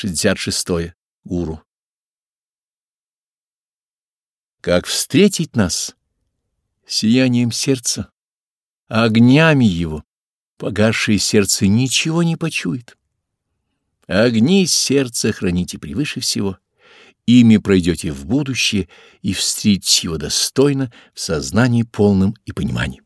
66. уру. Как встретить нас? Сиянием сердца, огнями его. Погасшее сердце ничего не почует. Огни сердца храните превыше всего. Ими пройдете в будущее и встретите его достойно в сознании полном и понимании.